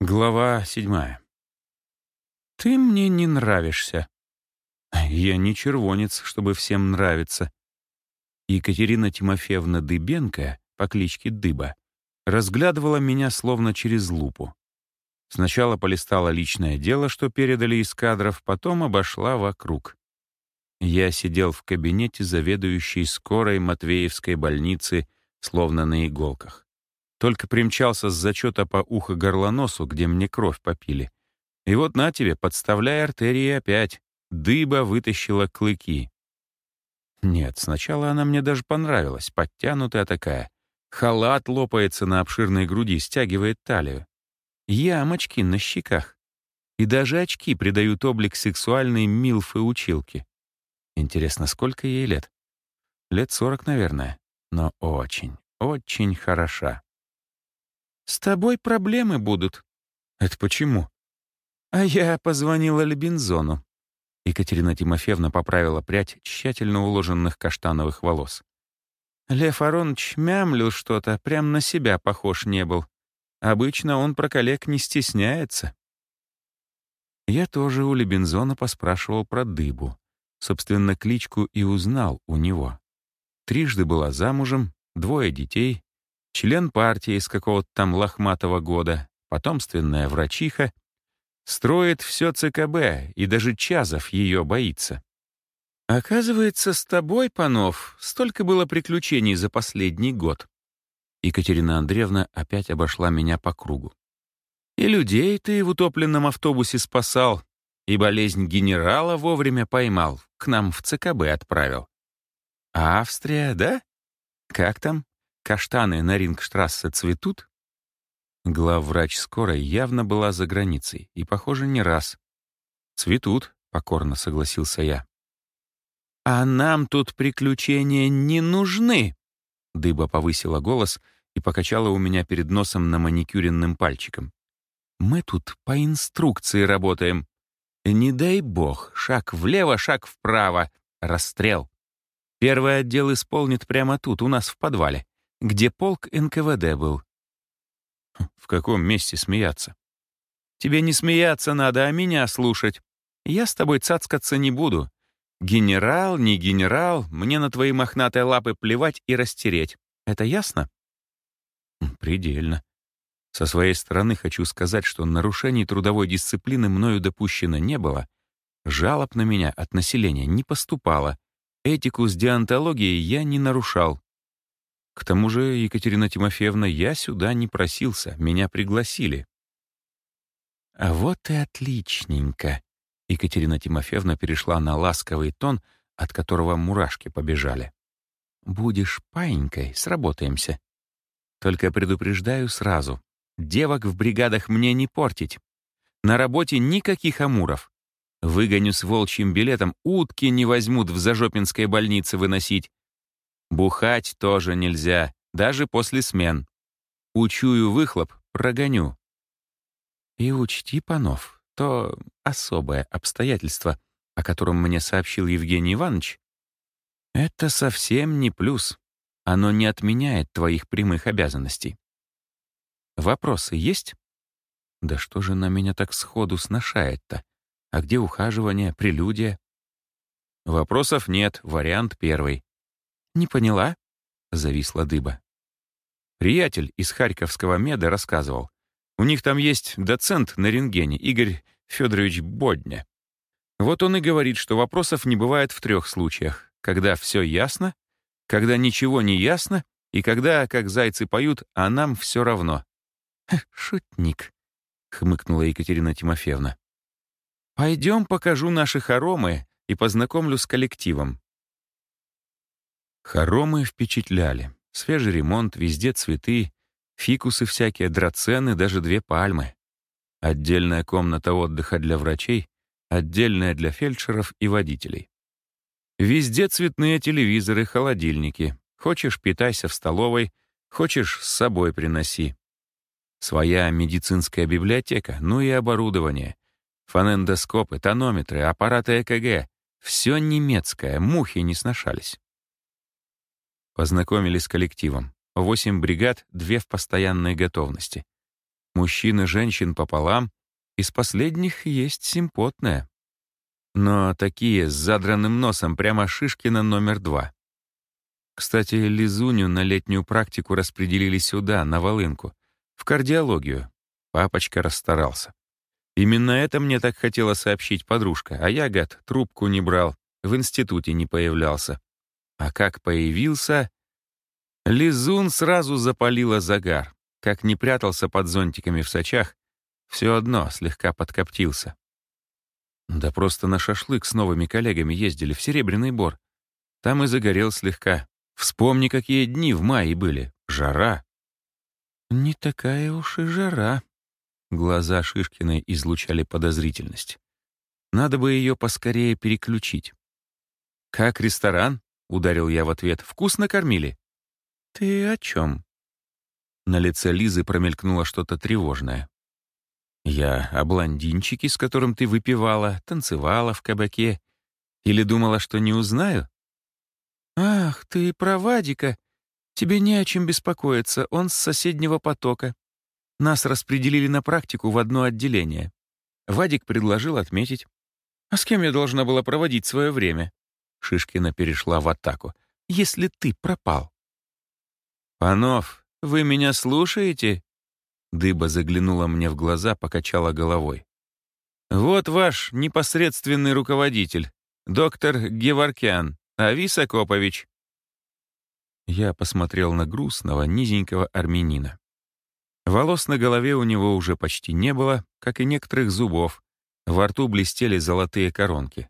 Глава седьмая. «Ты мне не нравишься». Я не червонец, чтобы всем нравиться. Екатерина Тимофеевна Дыбенко по кличке Дыба разглядывала меня словно через лупу. Сначала полистала личное дело, что передали из кадров, потом обошла вокруг. Я сидел в кабинете заведующей скорой Матвеевской больницы, словно на иголках. Только примчался с зачета по ухо-горлоносу, где мне кровь попили. И вот на тебе, подставляя артерии опять, дыба вытащила клыки. Нет, сначала она мне даже понравилась, подтянутая такая. Халат лопается на обширной груди, стягивает талию. Ямочки на щеках. И даже очки придают облик сексуальной милфы-училки. Интересно, сколько ей лет? Лет сорок, наверное. Но очень, очень хороша. «С тобой проблемы будут». «Это почему?» «А я позвонила Лебензону». Екатерина Тимофеевна поправила прядь тщательно уложенных каштановых волос. Лев Аронович мямлил что-то, прям на себя похож не был. Обычно он про коллег не стесняется. Я тоже у Лебензона поспрашивал про дыбу. Собственно, кличку и узнал у него. Трижды была замужем, двое детей, член партии из какого-то там лохматого года, потомственная врачиха, строит все ЦКБ, и даже Чазов ее боится. Оказывается, с тобой, Панов, столько было приключений за последний год. Екатерина Андреевна опять обошла меня по кругу. И людей ты в утопленном автобусе спасал, и болезнь генерала вовремя поймал, к нам в ЦКБ отправил. А Австрия, да? Как там? Каштаны на Рингштрассе цветут? Главврач скорой явно была за границей, и, похоже, не раз. «Цветут», — покорно согласился я. «А нам тут приключения не нужны!» Дыба повысила голос и покачала у меня перед носом на маникюренным пальчиком. «Мы тут по инструкции работаем. Не дай бог, шаг влево, шаг вправо, расстрел. Первый отдел исполнит прямо тут, у нас в подвале где полк НКВД был. В каком месте смеяться? Тебе не смеяться надо, а меня слушать. Я с тобой цацкаться не буду. Генерал, не генерал, мне на твои мохнатые лапы плевать и растереть. Это ясно? Предельно. Со своей стороны хочу сказать, что нарушений трудовой дисциплины мною допущено не было, жалоб на меня от населения не поступало, этику с деонтологией я не нарушал. К тому же, Екатерина Тимофеевна, я сюда не просился, меня пригласили. А вот и отличненько. Екатерина Тимофеевна перешла на ласковый тон, от которого мурашки побежали. Будешь паинькой, сработаемся. Только предупреждаю сразу. Девок в бригадах мне не портить. На работе никаких амуров. Выгоню с волчьим билетом, утки не возьмут в Зажопинской больнице выносить. Бухать тоже нельзя, даже после смен. Учую выхлоп, прогоню. И учти, Панов, то особое обстоятельство, о котором мне сообщил Евгений Иванович, это совсем не плюс. Оно не отменяет твоих прямых обязанностей. Вопросы есть? Да что же на меня так сходу сношает-то? А где ухаживание, прелюдия? Вопросов нет, вариант первый. «Не поняла?» — зависла дыба. Приятель из Харьковского меда рассказывал. У них там есть доцент на рентгене, Игорь Федорович Бодня. Вот он и говорит, что вопросов не бывает в трех случаях. Когда все ясно, когда ничего не ясно, и когда, как зайцы поют, а нам все равно. «Шутник», — хмыкнула Екатерина Тимофеевна. «Пойдем покажу наши хоромы и познакомлю с коллективом. Хоромы впечатляли. Свежий ремонт, везде цветы, фикусы всякие, драцены, даже две пальмы. Отдельная комната отдыха для врачей, отдельная для фельдшеров и водителей. Везде цветные телевизоры, холодильники. Хочешь, питайся в столовой, хочешь, с собой приноси. Своя медицинская библиотека, ну и оборудование. Фонендоскопы, тонометры, аппараты ЭКГ. Все немецкое, мухи не сношались. Познакомились с коллективом. Восемь бригад, две в постоянной готовности. Мужчин и женщин пополам, из последних есть симпотная. Но такие с задранным носом прямо Шишкина номер два. Кстати, Лизуню на летнюю практику распределили сюда, на Волынку, в кардиологию. Папочка расстарался. Именно это мне так хотела сообщить подружка, а я, гад, трубку не брал, в институте не появлялся. А как появился... Лизун сразу запалила загар. Как не прятался под зонтиками в сачах, все одно слегка подкоптился. Да просто на шашлык с новыми коллегами ездили в Серебряный Бор. Там и загорел слегка. Вспомни, какие дни в мае были. Жара. Не такая уж и жара. Глаза Шишкиной излучали подозрительность. Надо бы ее поскорее переключить. «Как ресторан?» — ударил я в ответ. «Вкусно кормили?» «Ты о чем?» На лице Лизы промелькнуло что-то тревожное. «Я о блондинчике, с которым ты выпивала, танцевала в кабаке. Или думала, что не узнаю?» «Ах, ты про Вадика. Тебе не о чем беспокоиться, он с соседнего потока. Нас распределили на практику в одно отделение. Вадик предложил отметить. А с кем я должна была проводить свое время?» Шишкина перешла в атаку. «Если ты пропал». «Панов, вы меня слушаете?» Дыба заглянула мне в глаза, покачала головой. «Вот ваш непосредственный руководитель, доктор Геворкян. Авис Акопович». Я посмотрел на грустного, низенького армянина. Волос на голове у него уже почти не было, как и некоторых зубов. Во рту блестели золотые коронки.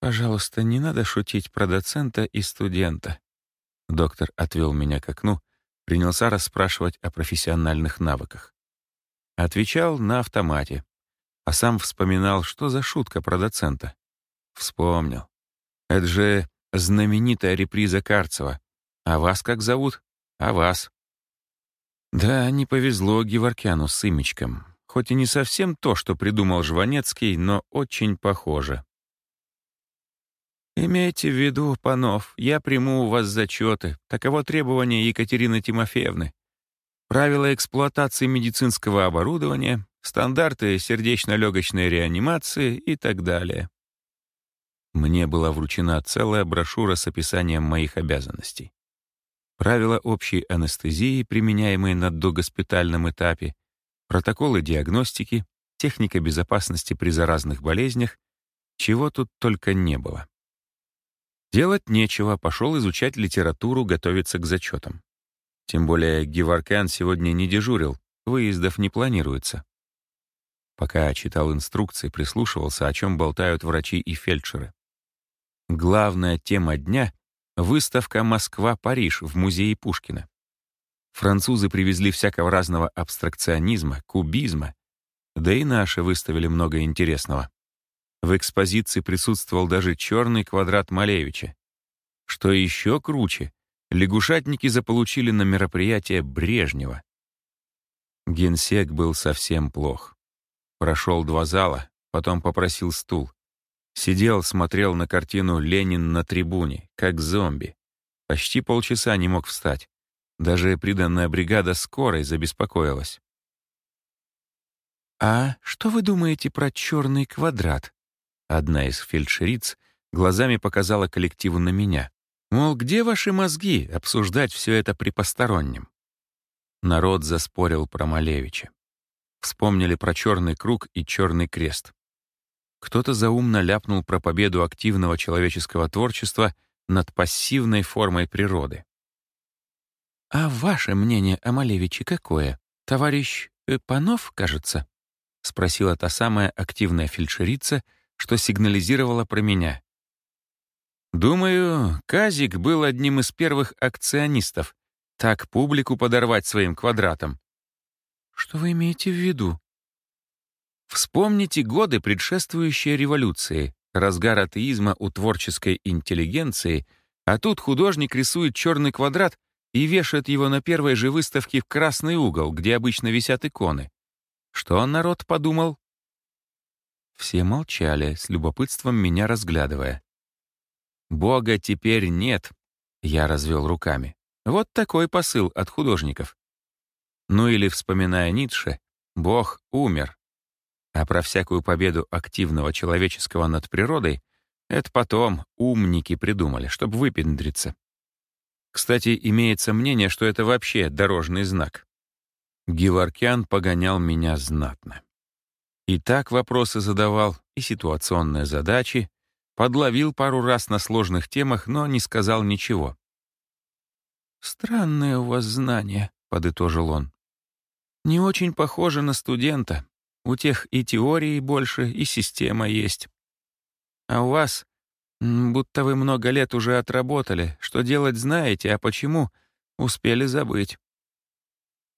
«Пожалуйста, не надо шутить про доцента и студента». Доктор отвел меня к окну, принялся расспрашивать о профессиональных навыках. Отвечал на автомате, а сам вспоминал, что за шутка про доцента. Вспомнил. Это же знаменитая реприза Карцева. А вас как зовут? А вас? Да, не повезло Геворкяну с имечком. Хоть и не совсем то, что придумал Жванецкий, но очень похоже. «Имейте в виду, панов, я приму у вас зачеты. Таково требование Екатерины Тимофеевны. Правила эксплуатации медицинского оборудования, стандарты сердечно-легочной реанимации и так далее. Мне была вручена целая брошюра с описанием моих обязанностей. Правила общей анестезии, применяемые на догоспитальном этапе, протоколы диагностики, техника безопасности при заразных болезнях, чего тут только не было. Делать нечего, пошел изучать литературу, готовиться к зачетам. Тем более Геваркян сегодня не дежурил, выездов не планируется. Пока читал инструкции, прислушивался, о чем болтают врачи и фельдшеры. Главная тема дня — выставка «Москва-Париж» в музее Пушкина. Французы привезли всякого разного абстракционизма, кубизма, да и наши выставили много интересного. В экспозиции присутствовал даже черный квадрат Малевича. Что еще круче, лягушатники заполучили на мероприятие Брежнева. Генсек был совсем плох. Прошел два зала, потом попросил стул. Сидел, смотрел на картину «Ленин на трибуне», как зомби. Почти полчаса не мог встать. Даже приданная бригада скорой забеспокоилась. «А что вы думаете про черный квадрат?» Одна из фельдшериц глазами показала коллективу на меня. Мол, где ваши мозги обсуждать все это при постороннем? Народ заспорил про Малевича. Вспомнили про черный круг и черный крест. Кто-то заумно ляпнул про победу активного человеческого творчества над пассивной формой природы. «А ваше мнение о Малевиче какое? Товарищ э, Панов, кажется?» — спросила та самая активная фельдшерица, что сигнализировала про меня. «Думаю, Казик был одним из первых акционистов. Так публику подорвать своим квадратом». «Что вы имеете в виду?» Вспомните годы, предшествующие революции, разгар атеизма у творческой интеллигенции, а тут художник рисует черный квадрат и вешает его на первой же выставке в красный угол, где обычно висят иконы. Что народ подумал? Все молчали, с любопытством меня разглядывая. «Бога теперь нет», — я развел руками. Вот такой посыл от художников. Ну или, вспоминая Ницше, Бог умер. А про всякую победу активного человеческого над природой это потом умники придумали, чтобы выпендриться. Кстати, имеется мнение, что это вообще дорожный знак. Геворкян погонял меня знатно. И так вопросы задавал, и ситуационные задачи, подловил пару раз на сложных темах, но не сказал ничего. «Странное у вас знание», — подытожил он. «Не очень похоже на студента. У тех и теории больше, и система есть. А у вас, будто вы много лет уже отработали, что делать знаете, а почему, успели забыть.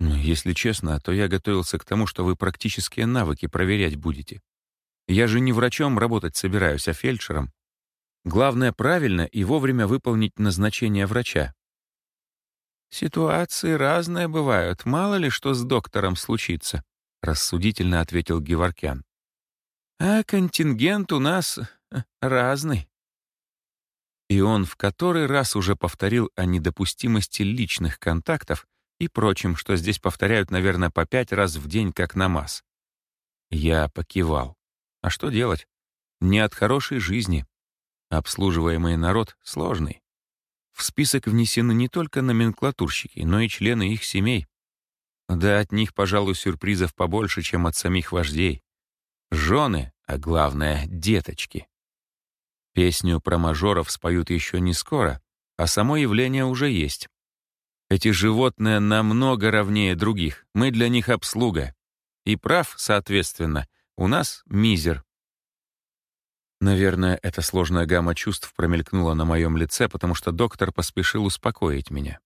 Ну, если честно, то я готовился к тому, что вы практические навыки проверять будете. Я же не врачом работать собираюсь, а фельдшером. Главное — правильно и вовремя выполнить назначение врача. «Ситуации разные бывают. Мало ли что с доктором случится», — рассудительно ответил Геворкян. «А контингент у нас разный. И он в который раз уже повторил о недопустимости личных контактов и прочем, что здесь повторяют, наверное, по пять раз в день, как намаз. Я покивал. А что делать? Не от хорошей жизни. Обслуживаемый народ сложный. В список внесены не только номенклатурщики, но и члены их семей. Да от них, пожалуй, сюрпризов побольше, чем от самих вождей. Жены, а главное — деточки. Песню про мажоров споют еще не скоро, а само явление уже есть. Эти животные намного равнее других, мы для них обслуга. И прав, соответственно, у нас мизер. Наверное, эта сложная гамма чувств промелькнула на моем лице, потому что доктор поспешил успокоить меня.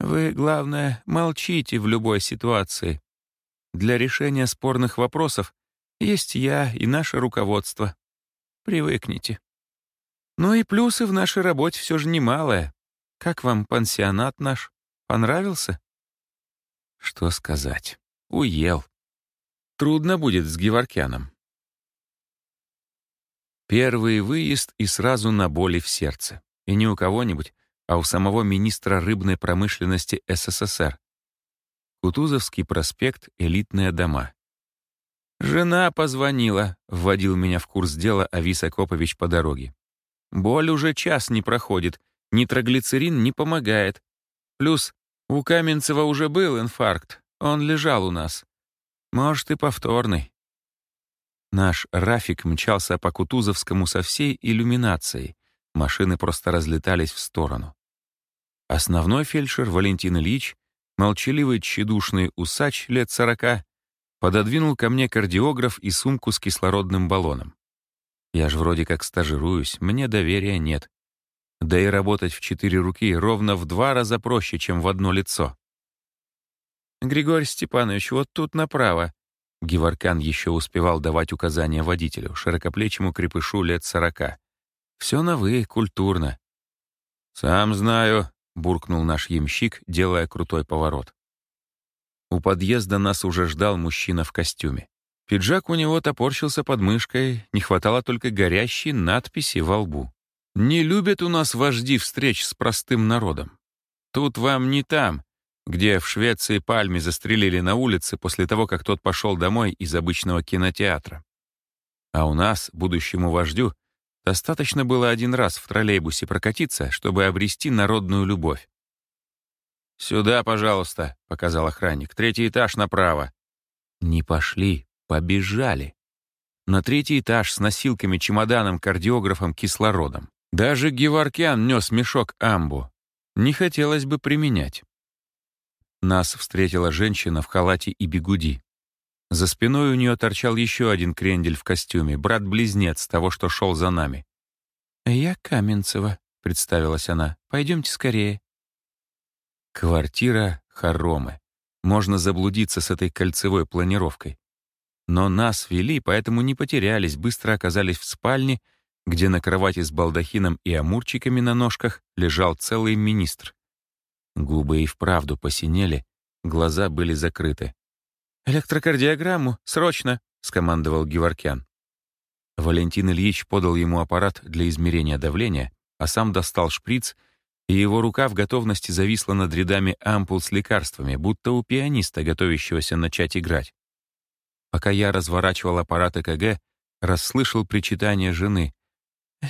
«Вы, главное, молчите в любой ситуации. Для решения спорных вопросов есть я и наше руководство. Привыкните. Ну и плюсы в нашей работе все же немалое. Как вам пансионат наш? Понравился? Что сказать? Уел. Трудно будет с Геворкяном. Первый выезд и сразу на боли в сердце. И не у кого-нибудь, а у самого министра рыбной промышленности СССР. Кутузовский проспект, элитные дома. «Жена позвонила», — вводил меня в курс дела Авис Акопович по дороге. «Боль уже час не проходит, нитроглицерин не помогает. Плюс у Каменцева уже был инфаркт, он лежал у нас. Может, и повторный». Наш Рафик мчался по Кутузовскому со всей иллюминацией. Машины просто разлетались в сторону. Основной фельдшер Валентин Ильич, молчаливый тщедушный усач лет сорока, пододвинул ко мне кардиограф и сумку с кислородным баллоном. Я же вроде как стажируюсь, мне доверия нет. Да и работать в четыре руки ровно в два раза проще, чем в одно лицо. «Григорий Степанович, вот тут направо». Геворкан еще успевал давать указания водителю, широкоплечему крепышу лет сорока. «Все на «вы», культурно». «Сам знаю», — буркнул наш ямщик, делая крутой поворот. У подъезда нас уже ждал мужчина в костюме. Пиджак у него топорщился под мышкой, не хватало только горящей надписи во лбу. «Не любят у нас вожди встреч с простым народом. Тут вам не там, где в Швеции Пальме застрелили на улице после того, как тот пошел домой из обычного кинотеатра. А у нас, будущему вождю, достаточно было один раз в троллейбусе прокатиться, чтобы обрести народную любовь. «Сюда, пожалуйста», — показал охранник. «Третий этаж направо». Не пошли, побежали. На третий этаж с носилками, чемоданом, кардиографом, кислородом. Даже Геворкян нес мешок амбу. Не хотелось бы применять. Нас встретила женщина в халате и бегуди. За спиной у нее торчал еще один крендель в костюме, брат-близнец того, что шел за нами. «Я Каменцева», — представилась она. «Пойдемте скорее». Квартира хоромы. Можно заблудиться с этой кольцевой планировкой. Но нас вели, поэтому не потерялись, быстро оказались в спальне, где на кровати с балдахином и амурчиками на ножках лежал целый министр. Губы и вправду посинели, глаза были закрыты. «Электрокардиограмму, срочно!» — скомандовал Геворкян. Валентин Ильич подал ему аппарат для измерения давления, а сам достал шприц и его рука в готовности зависла над рядами ампул с лекарствами, будто у пианиста, готовящегося начать играть. Пока я разворачивал аппарат ЭКГ, расслышал причитание жены.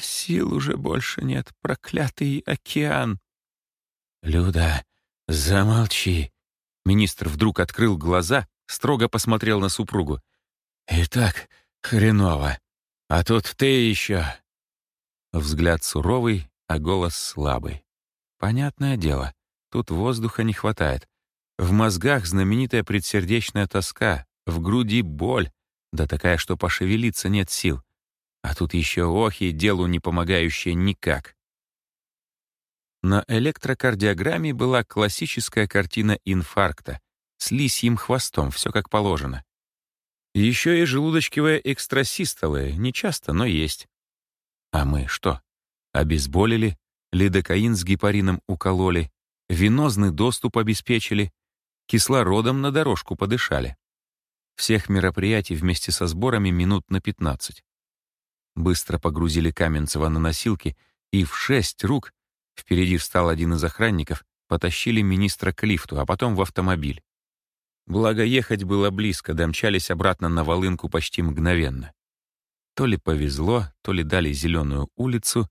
«Сил уже больше нет, проклятый океан!» «Люда, замолчи!» Министр вдруг открыл глаза, строго посмотрел на супругу. «И так хреново. А тут ты еще...» Взгляд суровый, а голос слабый. Понятное дело, тут воздуха не хватает. В мозгах знаменитая предсердечная тоска, в груди боль, да такая, что пошевелиться нет сил. А тут еще охи, делу не помогающие никак. На электрокардиограмме была классическая картина инфаркта с лисьим хвостом, все как положено. Еще и желудочковые экстрасистолы, не часто, но есть. А мы что? Обезболили, лидокаин с гепарином укололи, венозный доступ обеспечили, кислородом на дорожку подышали. Всех мероприятий вместе со сборами минут на 15. Быстро погрузили Каменцева на носилки, и в шесть рук, впереди встал один из охранников, потащили министра к лифту, а потом в автомобиль. Благо, ехать было близко, домчались обратно на Волынку почти мгновенно. То ли повезло, то ли дали зеленую улицу,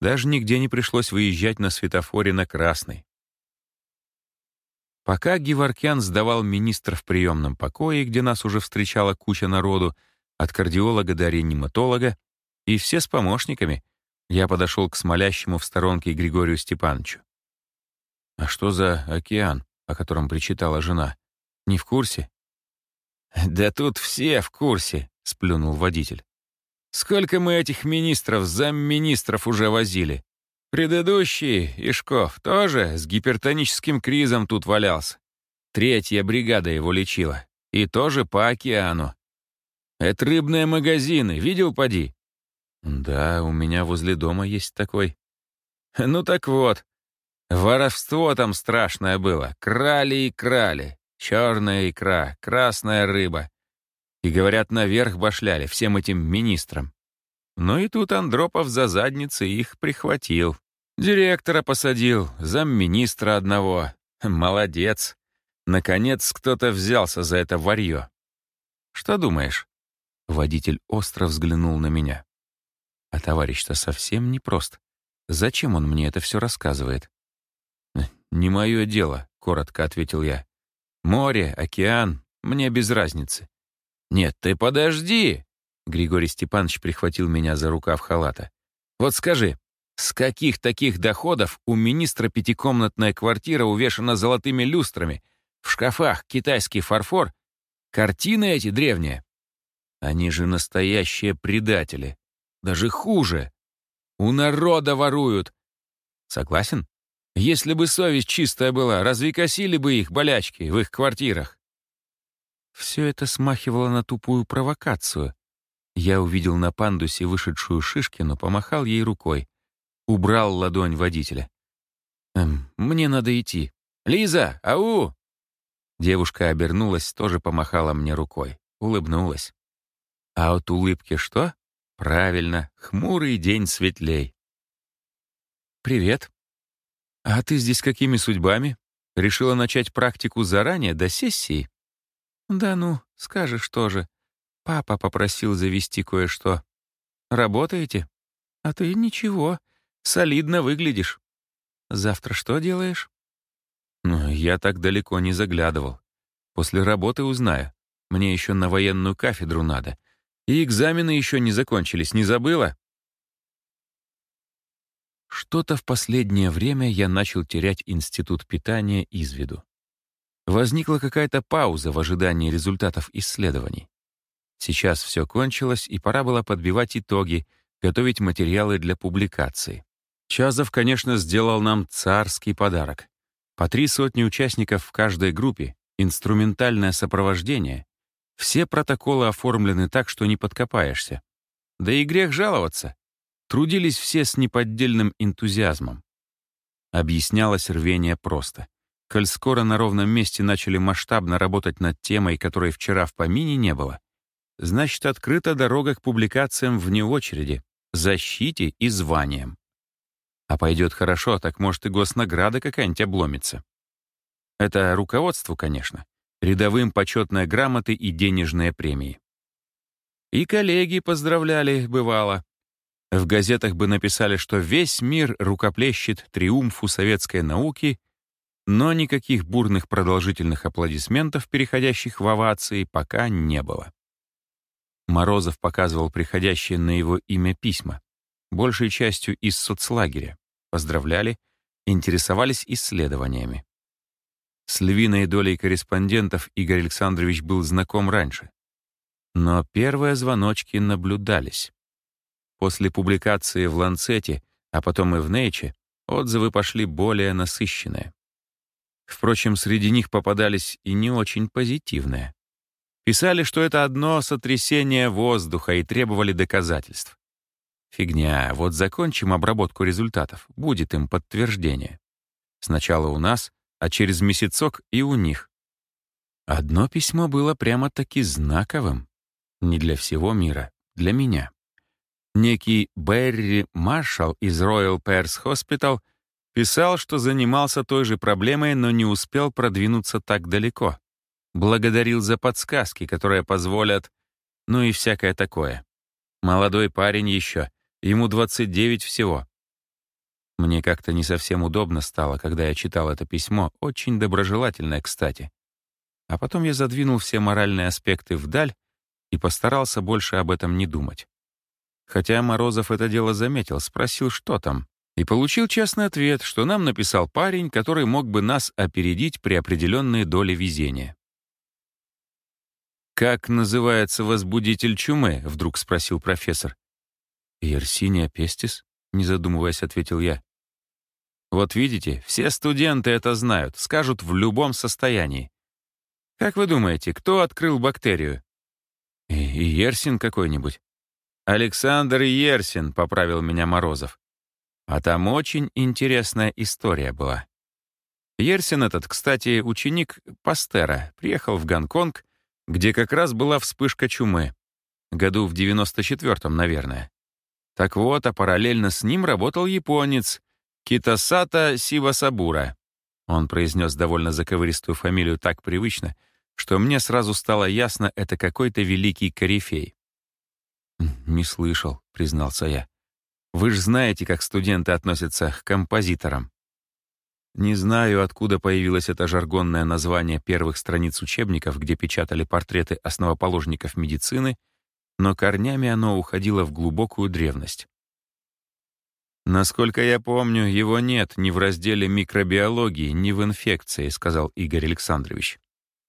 даже нигде не пришлось выезжать на светофоре на красный. Пока Геворкян сдавал министра в приемном покое, где нас уже встречала куча народу, от кардиолога до реаниматолога, и все с помощниками, я подошел к смолящему в сторонке Григорию Степановичу. «А что за океан, о котором причитала жена? Не в курсе?» «Да тут все в курсе», — сплюнул водитель. Сколько мы этих министров, замминистров уже возили. Предыдущий, Ишков, тоже с гипертоническим кризом тут валялся. Третья бригада его лечила. И тоже по океану. Это рыбные магазины, видел, поди? Да, у меня возле дома есть такой. Ну так вот, воровство там страшное было. Крали и крали. Черная икра, красная рыба. И, говорят, наверх башляли всем этим министрам. Ну и тут Андропов за задницы их прихватил. Директора посадил, замминистра одного. Молодец. Наконец кто-то взялся за это варье. Что думаешь? Водитель остро взглянул на меня. А товарищ-то совсем непрост. Зачем он мне это все рассказывает? «Не мое дело», — коротко ответил я. «Море, океан, мне без разницы. «Нет, ты подожди!» Григорий Степанович прихватил меня за рукав халата. «Вот скажи, с каких таких доходов у министра пятикомнатная квартира увешана золотыми люстрами, в шкафах китайский фарфор, картины эти древние? Они же настоящие предатели. Даже хуже. У народа воруют. Согласен? Если бы совесть чистая была, разве косили бы их болячки в их квартирах? Все это смахивало на тупую провокацию. Я увидел на пандусе вышедшую Шишкину, помахал ей рукой. Убрал ладонь водителя. «Эм, «Мне надо идти. Лиза, ау!» Девушка обернулась, тоже помахала мне рукой. Улыбнулась. А от улыбки что? Правильно, хмурый день светлей. «Привет. А ты здесь какими судьбами? Решила начать практику заранее, до сессии?» «Да ну, скажешь тоже. Папа попросил завести кое-что. Работаете? А ты ничего, солидно выглядишь. Завтра что делаешь?» «Ну, я так далеко не заглядывал. После работы узнаю. Мне еще на военную кафедру надо. И экзамены еще не закончились, не забыла?» Что-то в последнее время я начал терять институт питания из виду. Возникла какая-то пауза в ожидании результатов исследований. Сейчас все кончилось, и пора было подбивать итоги, готовить материалы для публикации. Чазов, конечно, сделал нам царский подарок. По три сотни участников в каждой группе, инструментальное сопровождение. Все протоколы оформлены так, что не подкопаешься. Да и грех жаловаться. Трудились все с неподдельным энтузиазмом. Объяснялось рвение просто. Коль скоро на ровном месте начали масштабно работать над темой, которой вчера в помине не было, значит, открыта дорога к публикациям вне очереди, защите и званиям. А пойдет хорошо, так может и госнаграда какая-нибудь обломится. Это руководству, конечно. Рядовым почетные грамоты и денежные премии. И коллеги поздравляли, бывало. В газетах бы написали, что весь мир рукоплещет триумфу советской науки, но никаких бурных продолжительных аплодисментов, переходящих в овации, пока не было. Морозов показывал приходящие на его имя письма, большей частью из соцлагеря. Поздравляли, интересовались исследованиями. С львиной долей корреспондентов Игорь Александрович был знаком раньше. Но первые звоночки наблюдались. После публикации в «Ланцете», а потом и в «Нейче», отзывы пошли более насыщенные. Впрочем, среди них попадались и не очень позитивные. Писали, что это одно сотрясение воздуха и требовали доказательств. Фигня, вот закончим обработку результатов, будет им подтверждение. Сначала у нас, а через месяцок и у них. Одно письмо было прямо-таки знаковым. Не для всего мира, для меня. Некий Берри Маршалл из Royal Perth Hospital писал, что занимался той же проблемой, но не успел продвинуться так далеко. Благодарил за подсказки, которые позволят... Ну и всякое такое. Молодой парень еще, ему 29 всего. Мне как-то не совсем удобно стало, когда я читал это письмо, очень доброжелательное, кстати. А потом я задвинул все моральные аспекты вдаль и постарался больше об этом не думать. Хотя Морозов это дело заметил, спросил, что там, и получил честный ответ, что нам написал парень, который мог бы нас опередить при определенной доле везения. «Как называется возбудитель чумы?» — вдруг спросил профессор. «Yersinia пестис?» — не задумываясь, ответил я. «Вот видите, все студенты это знают, скажут в любом состоянии. Как вы думаете, кто открыл бактерию?» «И, Ерсин какой-нибудь?» «Александр Ерсин», — поправил меня Морозов. А там очень интересная история была. Ерсин этот, кстати, ученик Пастера, приехал в Гонконг где как раз была вспышка чумы. Году в 94-м, наверное. Так вот, а параллельно с ним работал японец Китасата Сивасабура. Он произнес довольно заковыристую фамилию так привычно, что мне сразу стало ясно, это какой-то великий корифей. «Не слышал», — признался я. «Вы же знаете, как студенты относятся к композиторам». Не знаю, откуда появилось это жаргонное название первых страниц учебников, где печатали портреты основоположников медицины, но корнями оно уходило в глубокую древность. «Насколько я помню, его нет ни в разделе микробиологии, ни в инфекции», сказал Игорь Александрович.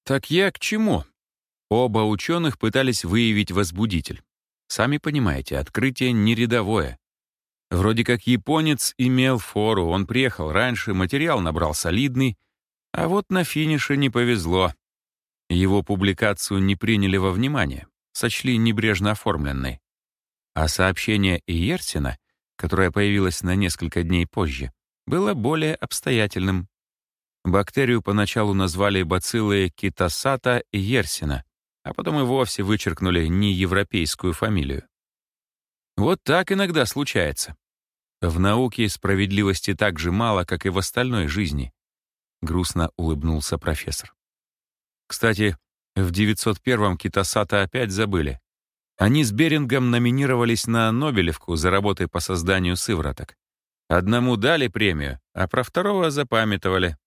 «Так я к чему?» Оба ученых пытались выявить возбудитель. Сами понимаете, открытие не рядовое. Вроде как японец имел фору, он приехал раньше, материал набрал солидный, а вот на финише не повезло. Его публикацию не приняли во внимание, сочли небрежно оформленной. А сообщение Иерсина, которое появилось на несколько дней позже, было более обстоятельным. Бактерию поначалу назвали бациллой китасата Иерсина, а потом и вовсе вычеркнули неевропейскую фамилию. Вот так иногда случается. В науке справедливости так же мало, как и в остальной жизни. Грустно улыбнулся профессор. Кстати, в 901-м Китасата опять забыли. Они с Берингом номинировались на Нобелевку за работы по созданию сывороток. Одному дали премию, а про второго запамятовали.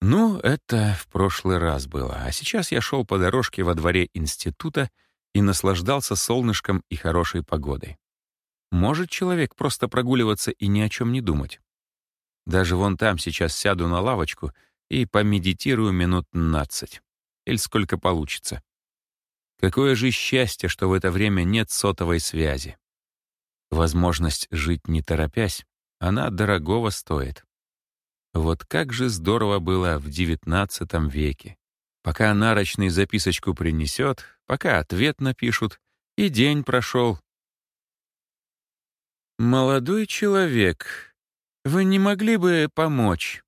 Ну, это в прошлый раз было, а сейчас я шел по дорожке во дворе института и наслаждался солнышком и хорошей погодой. Может человек просто прогуливаться и ни о чем не думать? Даже вон там сейчас сяду на лавочку и помедитирую минут нацать. Или сколько получится. Какое же счастье, что в это время нет сотовой связи. Возможность жить не торопясь, она дорогого стоит. Вот как же здорово было в XIX веке. Пока нарочный записочку принесет, пока ответ напишут, и день прошел. «Молодой человек, вы не могли бы помочь?»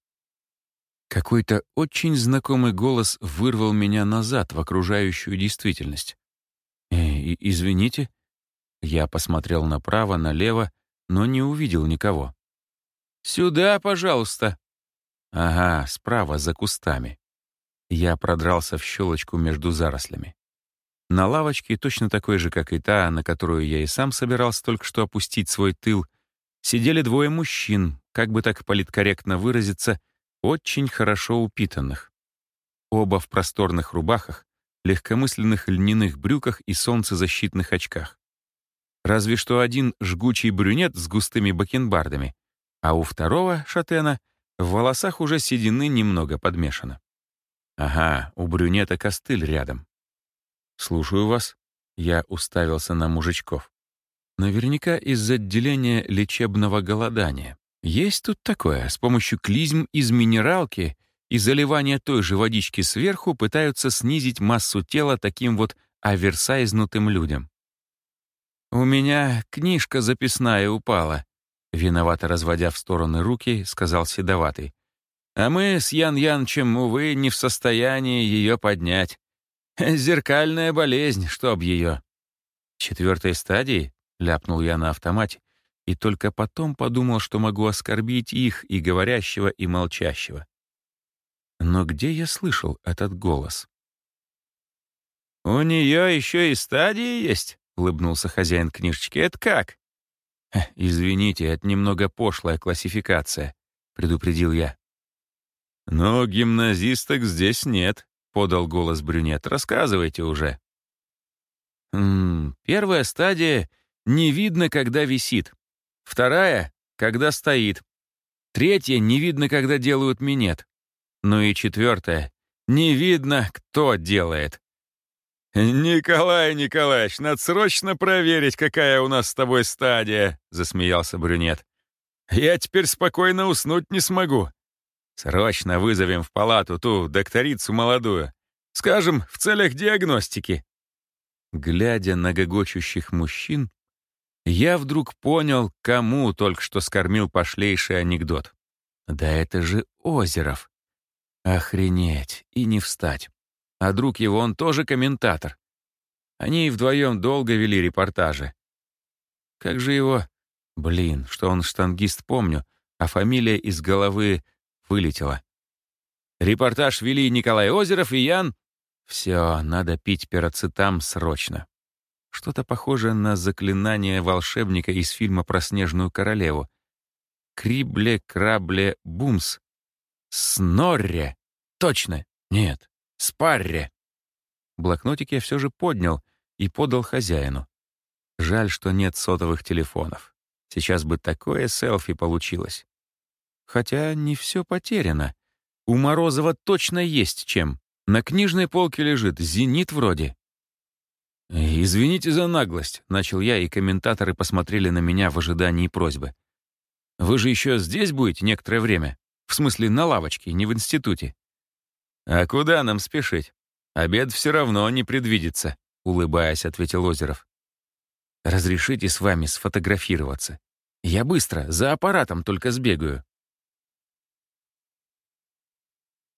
Какой-то очень знакомый голос вырвал меня назад в окружающую действительность. «Э, «Извините?» Я посмотрел направо, налево, но не увидел никого. «Сюда, пожалуйста!» «Ага, справа, за кустами». Я продрался в щелочку между зарослями. На лавочке, точно такой же, как и та, на которую я и сам собирался только что опустить свой тыл, сидели двое мужчин, как бы так политкорректно выразиться, очень хорошо упитанных. Оба в просторных рубахах, легкомысленных льняных брюках и солнцезащитных очках. Разве что один жгучий брюнет с густыми бакенбардами, а у второго, шатена, в волосах уже седины немного подмешано. Ага, у брюнета костыль рядом. «Слушаю вас». Я уставился на мужичков. Наверняка из отделения лечебного голодания. Есть тут такое, с помощью клизм из минералки и заливания той же водички сверху пытаются снизить массу тела таким вот оверсайзнутым людям. «У меня книжка записная упала», — виновато разводя в стороны руки, сказал Седоватый. «А мы с Ян Янчем, увы, не в состоянии ее поднять. Зеркальная болезнь, чтоб ее». «Четвертой стадии?» — ляпнул я на автомате, и только потом подумал, что могу оскорбить их, и говорящего, и молчащего. Но где я слышал этот голос? «У нее еще и стадии есть?» — улыбнулся хозяин книжечки. «Это как?» «Извините, это немного пошлая классификация», — предупредил я. «Но гимназисток здесь нет», — подал голос брюнет. «Рассказывайте уже». «М -м, «Первая стадия — не видно, когда висит. Вторая — когда стоит. Третья — не видно, когда делают минет. Ну и четвертая — не видно, кто делает. «Николай Николаевич, надо срочно проверить, какая у нас с тобой стадия», — засмеялся брюнет. «Я теперь спокойно уснуть не смогу. Срочно вызовем в палату ту докторицу молодую. Скажем, в целях диагностики». Глядя на гогочущих мужчин, я вдруг понял, кому только что скормил пошлейший анекдот. Да это же Озеров. Охренеть и не встать. А друг его, он тоже комментатор. Они вдвоем долго вели репортажи. Как же его... Блин, что он штангист, помню, а фамилия из головы вылетела. Репортаж вели Николай Озеров и Ян... Все, надо пить пероцетам срочно. Что-то похожее на заклинание волшебника из фильма про Снежную Королеву. Крибле-крабле-бумс. Снорре. Точно. Нет. Спарре!» Блокнотик я все же поднял и подал хозяину. Жаль, что нет сотовых телефонов. Сейчас бы такое селфи получилось. Хотя не все потеряно. У Морозова точно есть чем. На книжной полке лежит «Зенит» вроде. «Извините за наглость», — начал я, и комментаторы посмотрели на меня в ожидании просьбы. «Вы же еще здесь будете некоторое время? В смысле, на лавочке, не в институте?» «А куда нам спешить? Обед все равно не предвидится», — улыбаясь, ответил Озеров. «Разрешите с вами сфотографироваться? Я быстро, за аппаратом только сбегаю».